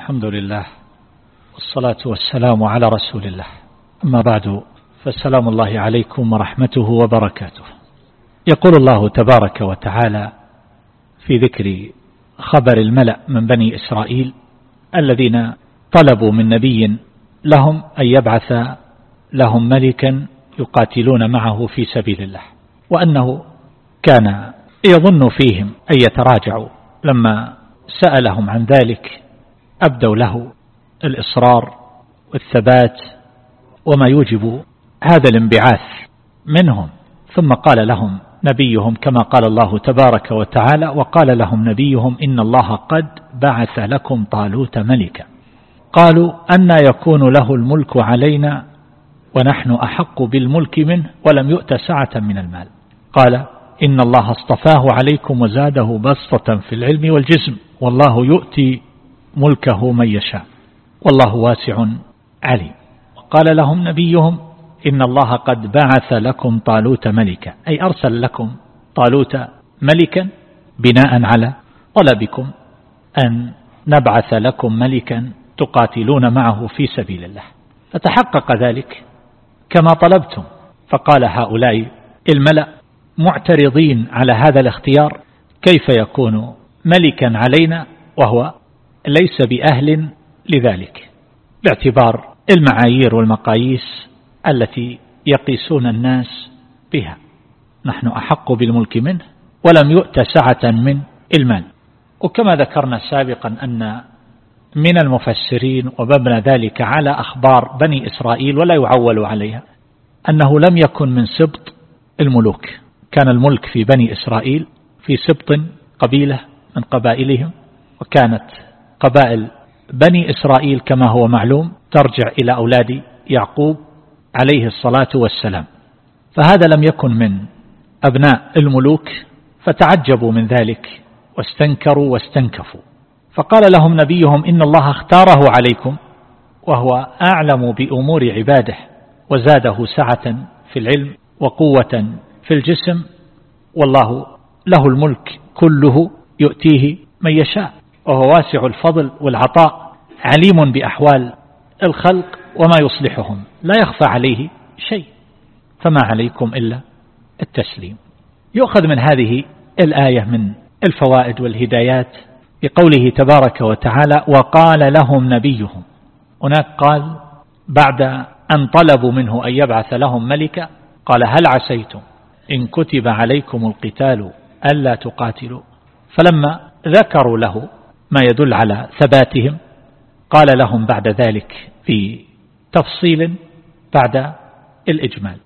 الحمد لله والصلاة والسلام على رسول الله. أما بعد فالسلام الله عليكم ورحمته وبركاته. يقول الله تبارك وتعالى في ذكر خبر الملأ من بني إسرائيل الذين طلبوا من نبي لهم أن يبعث لهم ملكا يقاتلون معه في سبيل الله وأنه كان يظن فيهم أن يتراجعوا لما سألهم عن ذلك. أبدوا له الإصرار والثبات وما يوجب هذا الانبعاث منهم. ثم قال لهم نبيهم كما قال الله تبارك وتعالى وقال لهم نبيهم إن الله قد بعث لكم طالوت ملكا. قالوا أن يكون له الملك علينا ونحن أحق بالملك منه ولم يؤت سعة من المال. قال إن الله اصطفاه عليكم وزاده بسطة في العلم والجسم والله يؤتي ملكه من يشاء. والله واسع عليم. وقال لهم نبيهم إن الله قد بعث لكم طالوت ملكا. أي أرسل لكم طالوت ملكا بناء على طلبكم أن نبعث لكم ملكا تقاتلون معه في سبيل الله. فتحقق ذلك كما طلبتم. فقال هؤلاء الملأ معترضين على هذا الاختيار كيف يكون ملكا علينا وهو ليس بأهل لذلك. باعتبار المعايير والمقاييس التي يقيسون الناس بها. نحن أحق بالملك منه ولم يؤت سعة من المال وكما ذكرنا سابقا أن من المفسرين ومبنى ذلك على أخبار بني إسرائيل ولا يعول عليها أنه لم يكن من سبط الملوك. كان الملك في بني إسرائيل في سبط قبيلة من قبائلهم وكانت قبائل بني إسرائيل كما هو معلوم ترجع إلى أولاد يعقوب عليه الصلاة والسلام. فهذا لم يكن من أبناء الملوك فتعجبوا من ذلك واستنكروا واستنكفوا. فقال لهم نبيهم إن الله اختاره عليكم وهو أعلم بأمور عباده وزاده سعة في العلم وقوة في الجسم والله له الملك كله يؤتيه من يشاء. وهو واسع الفضل والعطاء عليم بأحوال الخلق وما يصلحهم. لا يخفى عليه شيء فما عليكم إلا التسليم. يؤخذ من هذه الآية من الفوائد والهدايات بقوله تبارك وتعالى وقال لهم نبيهم هناك قال بعد أن طلبوا منه أن يبعث لهم ملكا قال هل عسيتم إن كتب عليكم القتال ألا تقاتلوا؟ فلما ذكروا له ما يدل على ثباتهم. قال لهم بعد ذلك في تفصيل بعد الإجمال.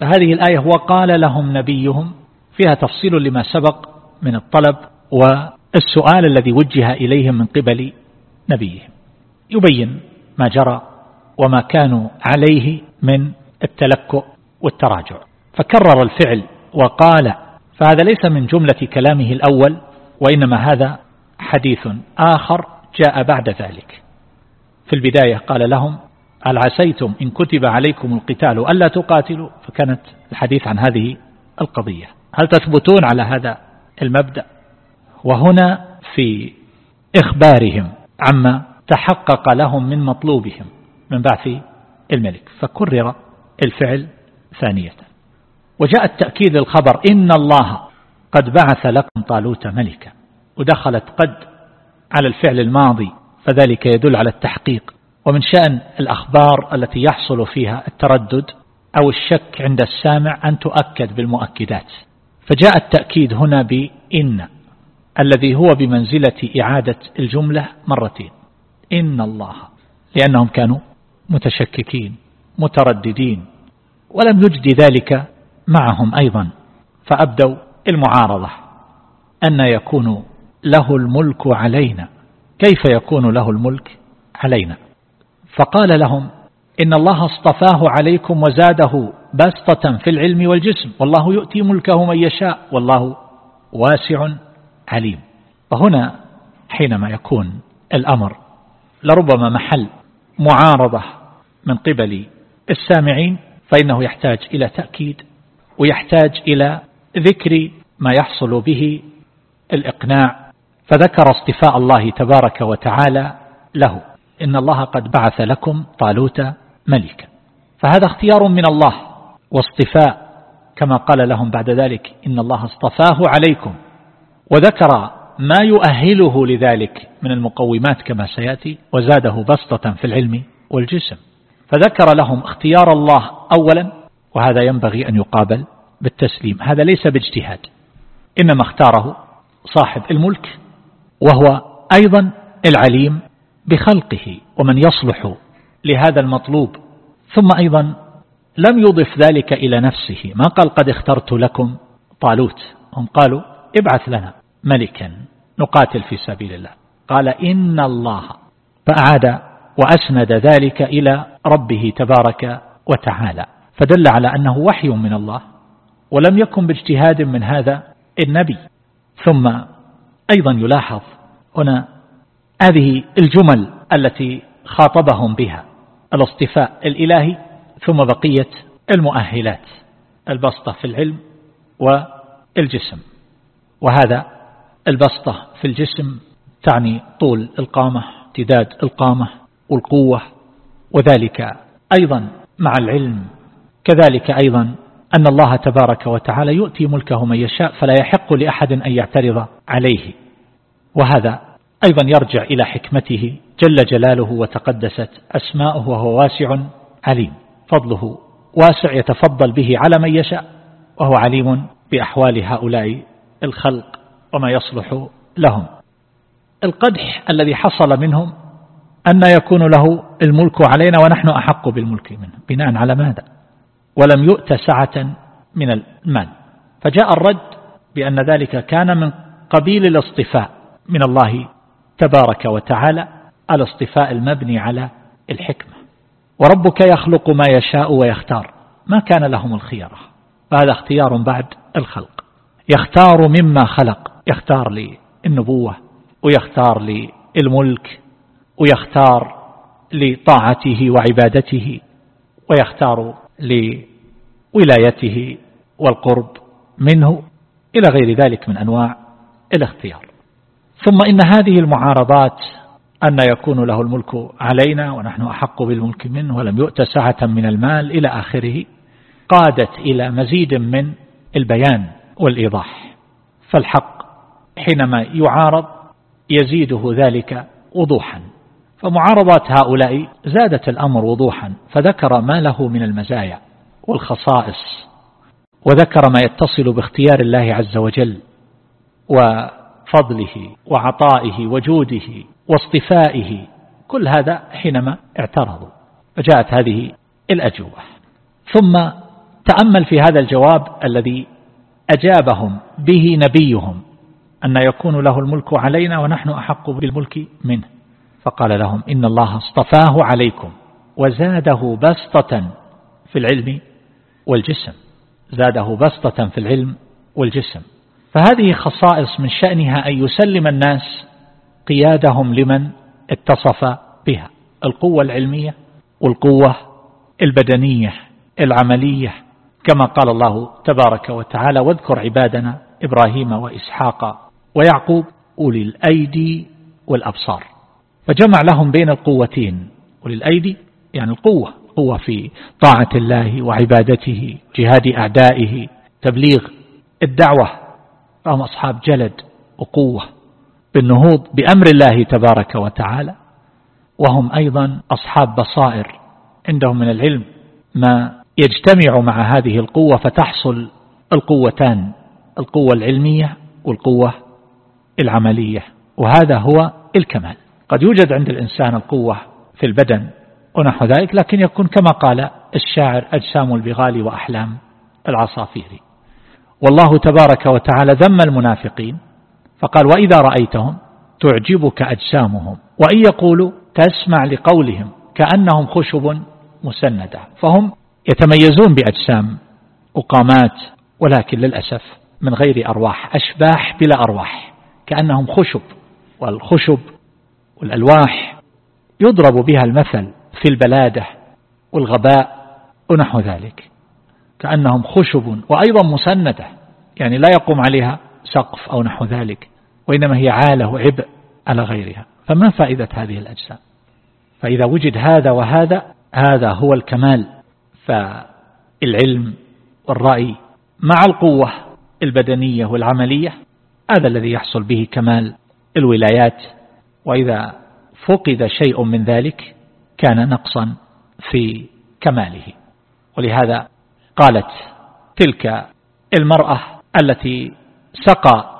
فهذه الآية وقال لهم نبيهم فيها تفصيل لما سبق من الطلب والسؤال الذي وجه إليهم من قبل نبيهم. يبين ما جرى وما كانوا عليه من التلكؤ والتراجع. فكرر الفعل وقال فهذا ليس من جملة كلامه الأول وإنما هذا حديث آخر جاء بعد ذلك. في البداية قال لهم هل عسيتم إن كتب عليكم القتال ألا تقاتلوا؟ فكانت الحديث عن هذه القضية. هل تثبتون على هذا المبدأ؟ وهنا في إخبارهم عما تحقق لهم من مطلوبهم من بعث الملك. فكرر الفعل ثانية. وجاء التأكيد الخبر إن الله قد بعث لكم طالوت ملكا. ودخلت قد على الفعل الماضي فذلك يدل على التحقيق. ومن شأن الأخبار التي يحصل فيها التردد أو الشك عند السامع أن تؤكد بالمؤكدات. فجاء التأكيد هنا بإن الذي هو بمنزلة إعادة الجملة مرتين. إن الله لأنهم كانوا متشككين مترددين ولم يجد ذلك معهم أيضا. فأبدوا المعارضة أن يكون له الملك علينا. كيف يكون له الملك علينا؟ فقال لهم إن الله اصطفاه عليكم وزاده بسطة في العلم والجسم. والله يؤتي ملكه من يشاء. والله واسع عليم. وهنا حينما يكون الأمر لربما محل معارضة من قبل السامعين فإنه يحتاج إلى تأكيد ويحتاج إلى ذكر ما يحصل به الإقناع فذكر اصطفاء الله تبارك وتعالى له. إن الله قد بعث لكم طالوت ملكا. فهذا اختيار من الله واصطفاء كما قال لهم بعد ذلك إن الله اصطفاه عليكم. وذكر ما يؤهله لذلك من المقومات كما سيأتي وزاده بسطة في العلم والجسم. فذكر لهم اختيار الله أولا وهذا ينبغي أن يقابل بالتسليم. هذا ليس باجتهاد إنما اختاره صاحب الملك وهو أيضا العليم بخلقه ومن يصلح لهذا المطلوب. ثم أيضا لم يضف ذلك إلى نفسه. ما قال قد اخترت لكم طالوت؟ هم قالوا ابعث لنا ملكا نقاتل في سبيل الله. قال إن الله. فأعاد وأسند ذلك إلى ربه تبارك وتعالى. فدل على أنه وحي من الله ولم يكن باجتهاد من هذا النبي. ثم أيضا يلاحظ هنا هذه الجمل التي خاطبهم بها الاصطفاء الإلهي ثم بقية المؤهلات البسطة في العلم والجسم. وهذا البسطة في الجسم تعني طول القامة امتداد القامة والقوة وذلك أيضا مع العلم كذلك أيضا أن الله تبارك وتعالى يؤتي ملكه من يشاء فلا يحق لأحد أن يعترض عليه. وهذا أيضا يرجع إلى حكمته جل جلاله وتقدست أسماؤه وهو واسع عليم. فضله واسع يتفضل به على من يشاء وهو عليم بأحوال هؤلاء الخلق وما يصلح لهم. القدح الذي حصل منهم أن يكون له الملك علينا ونحن أحق بالملك منه. بناء على ماذا؟ ولم يؤت سعة من المال. فجاء الرد بأن ذلك كان من قبيل الاصطفاء من الله تبارك وتعالى الاصطفاء المبني على الحكمة. وربك يخلق ما يشاء ويختار. ما كان لهم الخيرة فهذا اختيار بعد الخلق. يختار مما خلق. يختار للنبوة ويختار للملك ويختار لطاعته وعبادته ويختار لولايته والقرب منه إلى غير ذلك من أنواع الاختيار. ثم إن هذه المعارضات أن يكون له الملك علينا ونحن أحق بالملك منه ولم يؤت سعة من المال إلى آخره قادت إلى مزيد من البيان والإيضاح. فالحق حينما يعارض يزيده ذلك وضوحا. فمعارضات هؤلاء زادت الأمر وضوحا فذكر ما له من المزايا والخصائص وذكر ما يتصل باختيار الله عز وجل وفضله وعطائه وجوده واصطفائه كل هذا حينما اعترضوا فجاءت هذه الأجوبة. ثم تأمل في هذا الجواب الذي أجابهم به نبيهم أن يكون له الملك علينا ونحن أحق بالملك منه. فقال لهم إن الله اصطفاه عليكم وزاده بسطة في العلم والجسم. زاده بسطة في العلم والجسم. فهذه خصائص من شأنها أن يسلم الناس قيادهم لمن اتصف بها. القوة العلمية والقوة البدنية العملية. كما قال الله تبارك وتعالى واذكر عبادنا إبراهيم وإسحاق ويعقوب أولي الأيدي والأبصار. فجمع لهم بين القوتين أولي الأيدي يعني القوة قوة في طاعة الله وعبادته جهاد أعدائه تبليغ الدعوة فهم أصحاب جلد وقوة بالنهوض بأمر الله تبارك وتعالى. وهم أيضا أصحاب بصائر عندهم من العلم ما يجتمع مع هذه القوة فتحصل القوتان القوة العلمية والقوة العملية وهذا هو الكمال. قد يوجد عند الإنسان القوة في البدن ونحو ذلك لكن يكون كما قال الشاعر أجسام البغال وأحلام العصافير. والله تبارك وتعالى ذم المنافقين فقال وإذا رأيتهم تعجبك أجسامهم وإن يقولوا تسمع لقولهم كأنهم خشب مسندة. فهم يتميزون بأجسام وقامات ولكن للأسف من غير أرواح أشباح بلا أرواح كأنهم خشب والخشب والألواح يضرب بها المثل في البلادة والغباء ونحو ذلك. كأنهم خشب وأيضا مسندة يعني لا يقوم عليها سقف أو نحو ذلك وإنما هي عالة وعبء على غيرها. فما فائدة هذه الأجسام؟ فإذا وجد هذا وهذا هذا هو الكمال فالعلم والرأي مع القوة البدنية والعملية هذا الذي يحصل به كمال الولايات وإذا فقد شيء من ذلك كان نقصا في كماله. ولهذا قالت تلك المرأة التي سقى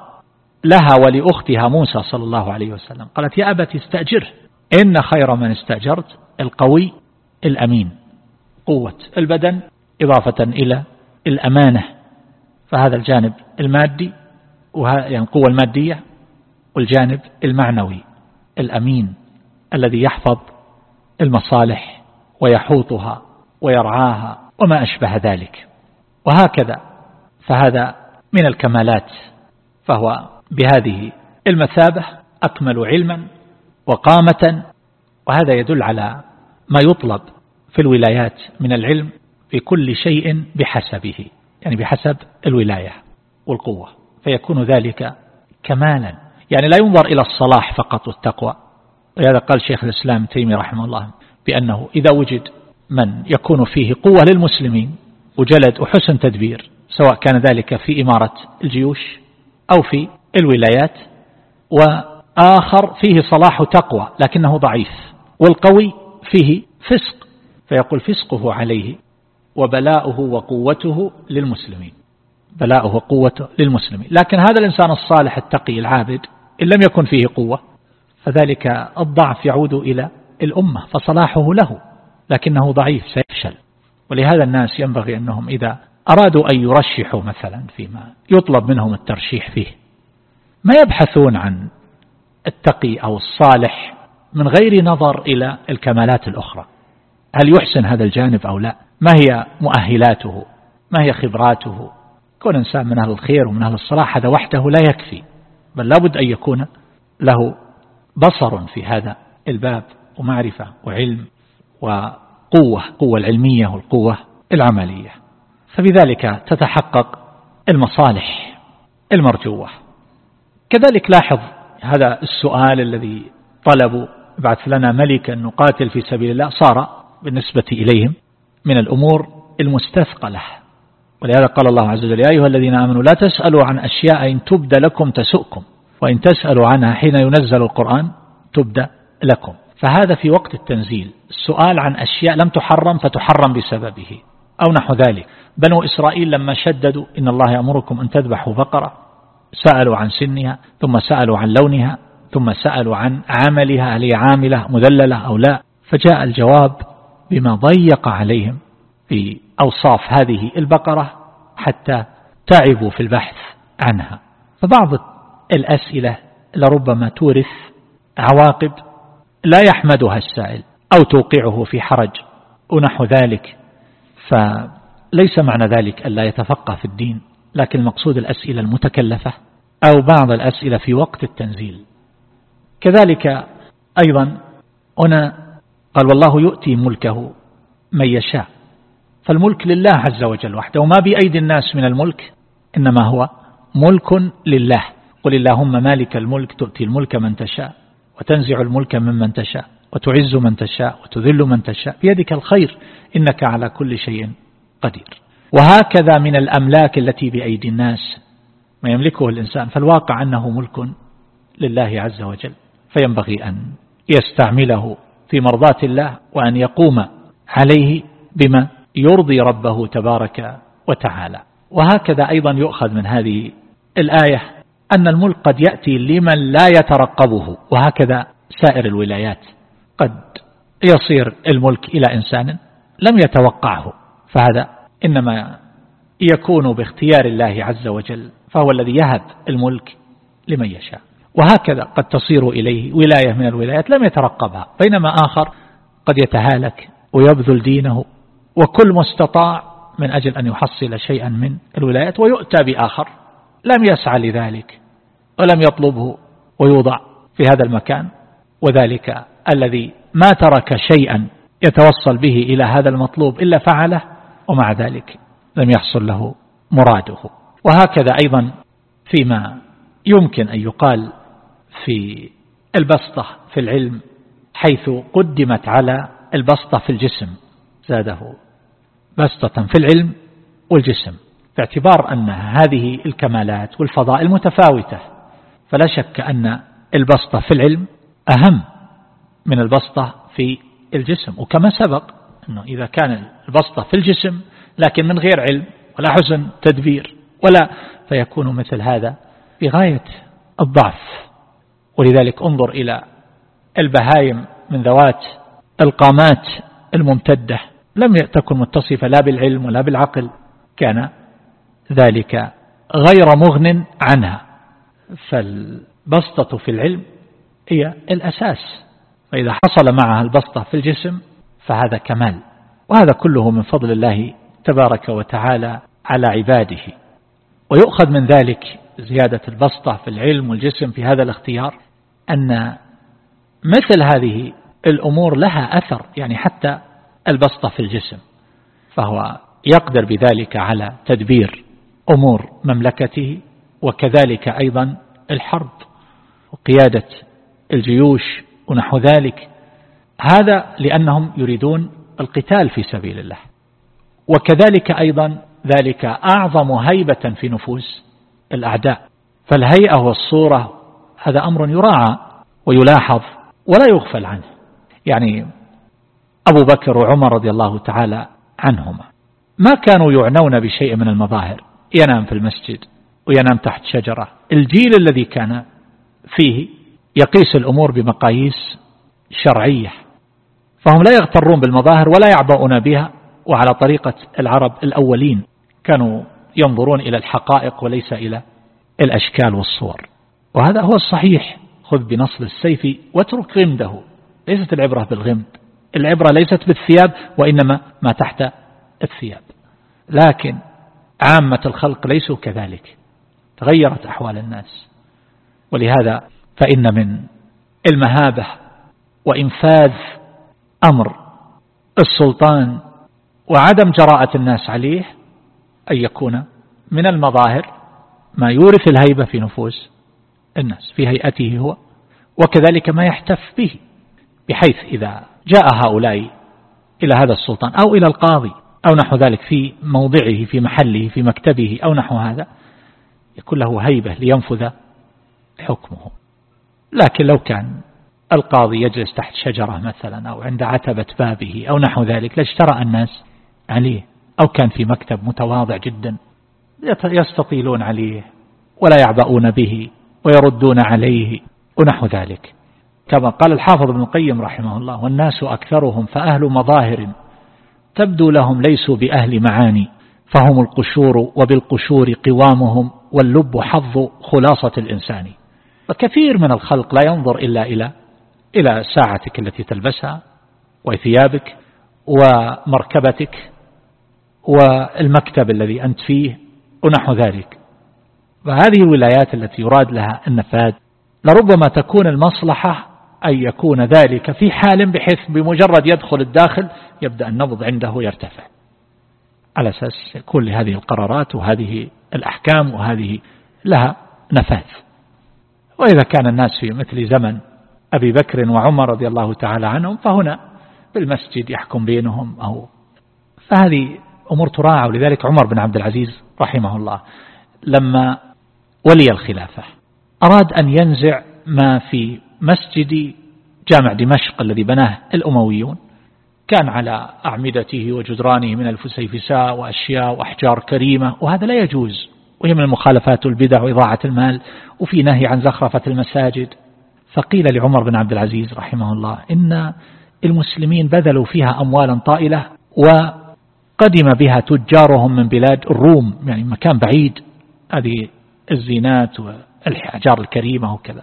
لها ولأختها موسى صلى الله عليه وسلم قالت يا أبت استأجره إن خير من استأجرت القوي الأمين قوة البدن إضافة إلى الأمانة. فهذا الجانب المادي يعني القوة المادية والجانب المعنوي. الأمين الذي يحفظ المصالح ويحوطها ويرعاها وما أشبه ذلك. وهكذا فهذا من الكمالات فهو بهذه المثابة أكمل علما وقامة وهذا يدل على ما يطلب في الولايات من العلم في كل شيء بحسبه يعني بحسب الولاية والقوة فيكون ذلك كمالا يعني لا ينظر إلى الصلاح فقط والتقوى. ولهذا قال شيخ الإسلام تيمي رحمه الله بأنه إذا وجد من يكون فيه قوة للمسلمين وجلد وحسن تدبير سواء كان ذلك في إمارة الجيوش أو في الولايات وآخر فيه صلاح تقوى لكنه ضعيف والقوي فيه فسق فيقول فسقه عليه وبلاؤه وقوته للمسلمين. بلاؤه وقوته للمسلمين. لكن هذا الإنسان الصالح التقي العابد إن لم يكن فيه قوة فذلك الضعف يعود إلى الأمة فصلاحه له لكنه ضعيف سيفشل. ولهذا الناس ينبغي أنهم إذا أرادوا أن يرشحوا مثلا فيما يطلب منهم الترشيح فيه ما يبحثون عن التقي أو الصالح من غير نظر إلى الكمالات الأخرى. هل يحسن هذا الجانب أو لا؟ ما هي مؤهلاته؟ ما هي خبراته؟ كون إنسان من أهل الخير ومن أهل الصلاح هذا وحده لا يكفي. بل لابد أن يكون له بصر في هذا الباب ومعرفة وعلم وقوة قوة العلمية والقوة العملية. فبذلك تتحقق المصالح المرجوة. كذلك لاحظ هذا السؤال الذي طلبوا بعث لنا ملكا نقاتل في سبيل الله صار بالنسبة إليهم من الأمور المستثقلة. ولهذا قال الله عز وجل يا أيها الذين آمنوا لا تسألوا عن أشياء إن تبدى لكم تسؤكم وإن تسألوا عنها حين ينزل القرآن تبدى لكم. فهذا في وقت التنزيل السؤال عن أشياء لم تحرم فتحرم بسببه أو نحو ذلك. بنو إسرائيل لما شددوا إن الله يأمركم أن تذبحوا بقرة سألوا عن سنها ثم سألوا عن لونها ثم سألوا عن عملها هل هي عاملة مذللة أو لا. فجاء الجواب بما ضيق عليهم. في أوصاف هذه البقرة حتى تعبوا في البحث عنها. فبعض الأسئلة لربما تورث عواقب لا يحمدها السائل أو توقعه في حرج ونحو ذلك. فليس معنى ذلك أن لا يتفقه في الدين لكن المقصود الأسئلة المتكلفة أو بعض الأسئلة في وقت التنزيل. كذلك أيضا هنا قال والله يؤتي ملكه من يشاء. فالملك لله عز وجل وحده. وما بأيدي الناس من الملك إنما هو ملك لله. قل اللهم مالك الملك تؤتي الملك من تشاء وتنزع الملك ممن تشاء وتعز من تشاء وتذل من تشاء. بيدك الخير إنك على كل شيء قدير. وهكذا من الأملاك التي بأيدي الناس ما يملكه الإنسان. فالواقع أنه ملك لله عز وجل. فينبغي أن يستعمله في مرضاة الله وأن يقوم عليه بما يرضي ربه تبارك وتعالى. وهكذا أيضا يؤخذ من هذه الآية أن الملك قد يأتي لمن لا يترقبه. وهكذا سائر الولايات قد يصير الملك إلى إنسان لم يتوقعه. فهذا إنما يكون باختيار الله عز وجل فهو الذي يهب الملك لمن يشاء. وهكذا قد تصير إليه ولاية من الولايات لم يترقبها بينما آخر قد يتهالك ويبذل دينه وكل مستطاع من أجل أن يحصل شيئا من الولايات ويؤتى بآخر. لم يسعى لذلك ولم يطلبه ويوضع في هذا المكان. وذلك الذي ما ترك شيئا يتوصل به إلى هذا المطلوب إلا فعله ومع ذلك لم يحصل له مراده. وهكذا أيضا فيما يمكن أن يقال في البسطة في العلم حيث قدمت على البسطة في الجسم. زاده بسطة في العلم والجسم باعتبار أن هذه الكمالات والفضائل متفاوتة فلا شك أن البسطة في العلم أهم من البسطة في الجسم. وكما سبق أنه إذا كان البسطة في الجسم لكن من غير علم ولا حسن تدبير ولا فيكون مثل هذا بغاية الضعف. ولذلك انظر إلى البهايم من ذوات القامات الممتدة لم تكن متصفة لا بالعلم ولا بالعقل كان ذلك غير مغن عنها. فالبسطة في العلم هي الأساس فإذا حصل معها البسطة في الجسم فهذا كمال وهذا كله من فضل الله تبارك وتعالى على عباده. ويؤخذ من ذلك زيادة البسطة في العلم والجسم في هذا الاختيار أن مثل هذه الأمور لها أثر يعني حتى البسطة في الجسم فهو يقدر بذلك على تدبير أمور مملكته وكذلك أيضا الحرب وقيادة الجيوش ونحو ذلك. هذا لأنهم يريدون القتال في سبيل الله. وكذلك أيضا ذلك أعظم هيبة في نفوس الأعداء. فالهيئة والصورة هذا أمر يراعى ويلاحظ ولا يغفل عنه. يعني أبو بكر وعمر رضي الله تعالى عنهما. ما كانوا يعنون بشيء من المظاهر. ينام في المسجد وينام تحت شجرة. الجيل الذي كان فيه يقيس الأمور بمقاييس شرعية. فهم لا يغترون بالمظاهر ولا يعبؤون بها وعلى طريقة العرب الأولين كانوا ينظرون إلى الحقائق وليس إلى الأشكال والصور. وهذا هو الصحيح. خذ بنصل السيف واترك غمده. ليست العبرة بالغمد. العبرة ليست بالثياب وإنما ما تحت الثياب. لكن عامة الخلق ليسوا كذلك. تغيرت أحوال الناس. ولهذا فإن من المهابة وإنفاذ أمر السلطان وعدم جراءة الناس عليه أن يكون من المظاهر ما يورث الهيبة في نفوس الناس في هيئته هو وكذلك ما يحتف به بحيث إذا جاء هؤلاء إلى هذا السلطان أو إلى القاضي أو نحو ذلك في موضعه في محله في مكتبه أو نحو هذا يكون له هيبة لينفذ حكمه. لكن لو كان القاضي يجلس تحت شجرة مثلا أو عند عتبة بابه أو نحو ذلك لاجترأ الناس عليه أو كان في مكتب متواضع جدا يستطيلون عليه ولا يعبؤون به ويردون عليه ونحو ذلك. كما قال الحافظ ابن القيم رحمه الله والناس أكثرهم فأهل مظاهر تبدو لهم ليسوا بأهل معاني فهم القشور وبالقشور قوامهم واللب حظ خلاصة الإنسان. فكثير من الخلق لا ينظر إلا إلى إلى ساعتك التي تلبسها وثيابك ومركبتك والمكتب الذي أنت فيه ونحو ذلك. فهذه الولايات التي يراد لها النفاذ لربما تكون المصلحة أن يكون ذلك في حال بحيث بمجرد يدخل الداخل يبدأ النبض عنده يرتفع. على أساس يكون لهذه القرارات وهذه الأحكام وهذه لها نفاذ. وإذا كان الناس في مثل زمن أبي بكر وعمر رضي الله تعالى عنهم فهنا بالمسجد يحكم بينهم أو فهذه أمور تراعى. ولذلك عمر بن عبد العزيز رحمه الله لما ولي الخلافة أراد أن ينزع ما في مسجد جامع دمشق الذي بناه الأمويون. كان على أعمدته وجدرانه من الفسيفساء وأشياء وأحجار كريمة وهذا لا يجوز. وهي من المخالفات والبدع وإضاعة المال وفي نهي عن زخرفة المساجد. فقيل لعمر بن عبد العزيز رحمه الله إن المسلمين بذلوا فيها أموالا طائلة وقدم بها تجارهم من بلاد الروم يعني مكان بعيد. هذه الزينات والأحجار الكريمة وكذا.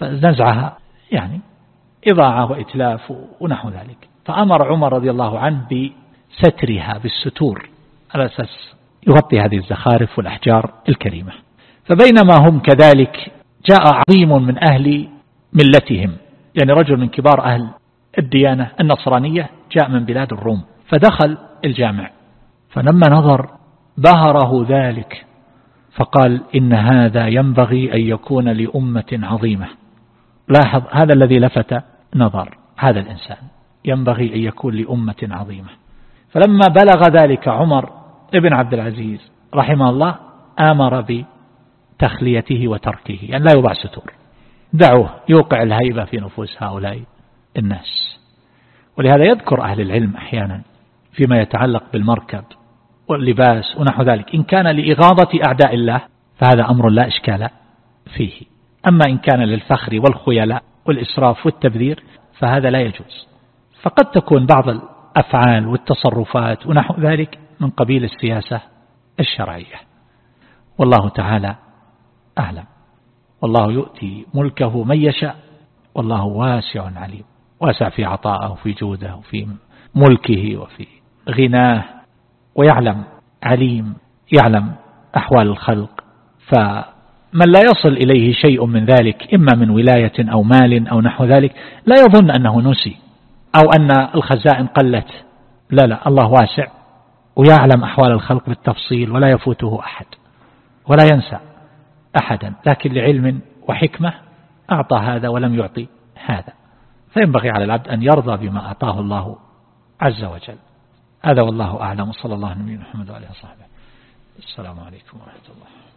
فنزعها يعني إضاعة وإتلاف ونحو ذلك. فأمر عمر رضي الله عنه بسترها بالستور على أساس يغطي هذه الزخارف والأحجار الكريمة. فبينما هم كذلك جاء عظيم من أهل ملتهم يعني رجل من كبار أهل الديانة النصرانية جاء من بلاد الروم فدخل الجامع. فلما نظر بهره ذلك فقال إن هذا ينبغي أن يكون لأمة عظيمة. لاحظ هذا الذي لفت نظر هذا الإنسان ينبغي أن يكون لأمة عظيمة. فلما بلغ ذلك عمر ابن عبد العزيز رحمه الله آمر بتخليته وتركه يعني لا يوضع ستور. دعوه يوقع الهيبة في نفوس هؤلاء الناس. ولهذا يذكر أهل العلم أحيانا فيما يتعلق بالمركب واللباس ونحو ذلك. إن كان لإغاظة أعداء الله فهذا أمر لا إشكال فيه. أما إن كان للفخر والخيلاء والإسراف والتبذير فهذا لا يجوز. فقد تكون بعض الأفعال والتصرفات ونحو ذلك من قبيل السياسة الشرعية. والله تعالى أعلم. والله يؤتي ملكه من يشاء. والله واسع عليم. واسع في عطائه وفي جوده وفي ملكه وفي غناه. ويعلم عليم يعلم أحوال الخلق. فمن لا يصل إليه شيء من ذلك إما من ولاية أو مال أو نحو ذلك لا يظن أنه نسي أو أن الخزائن قلت. لا لا الله واسع ويعلم أحوال الخلق بالتفصيل ولا يفوته أحد ولا ينسى أحدا. لكن لعلم وحكمة أعطى هذا ولم يعطي هذا. فينبغي على العبد أن يرضى بما أعطاه الله عز وجل. هذا والله أعلم. وصلى الله على نبينا محمد وعليه وصحبه. السلام عليكم ورحمة الله.